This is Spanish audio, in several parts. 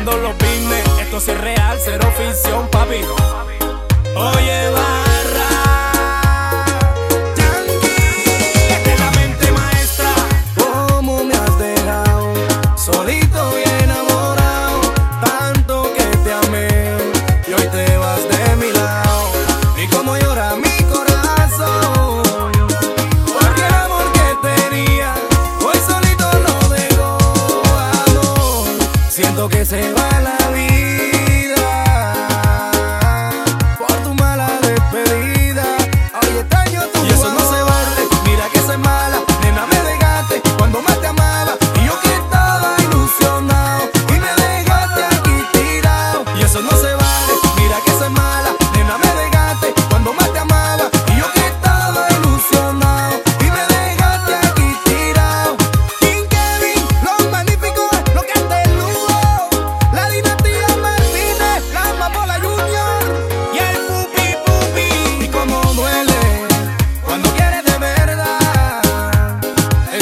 haciendo los business. Esto es real, cero ficción, papi. Oye, barra. Tanto que te amé y hoy te vas de mi lado. Y como llora mi que se va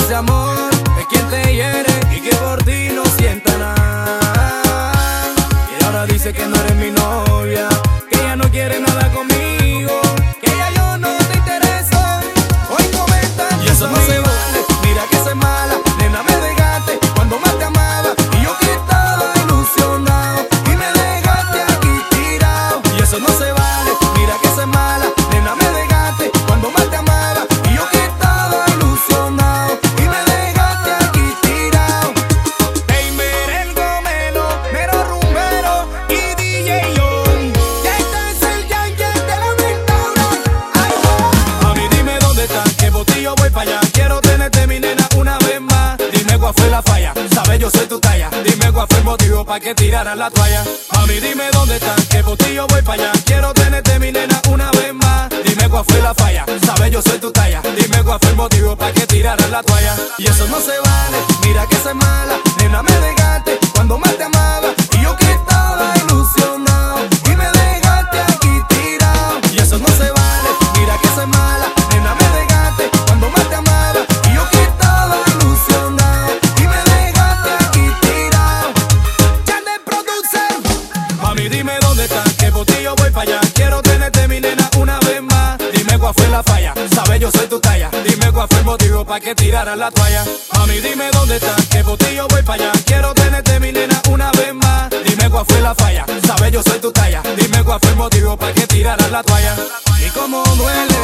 Ese amor es quien te hiere y que por ti no sienta nada. Y ahora dice que no eres mi novia, que ella no quiere nada conmigo, para que tiraran la toalla. Mami, dime dónde estás, que botillo voy para allá. Quiero tenerte, mi nena, una vez más. Dime cuál fue la falla, sabes yo soy tu talla. Dime cuál fue el motivo para que tiraran la toalla. Y eso no se vale, mira que soy mala, Dime dónde estás, que botillo voy para allá. Quiero tenerte, mi nena, una vez más. Dime cuál fue la falla, sabes yo soy tu talla. Dime cuál fue el motivo para que tiraran la toalla. Mami, dime dónde estás, que botillo voy para allá. Quiero tenerte, mi nena, una vez más. Dime cuál fue la falla, sabes yo soy tu talla. Dime cuál fue el motivo para que tiraran la toalla. y cómo duele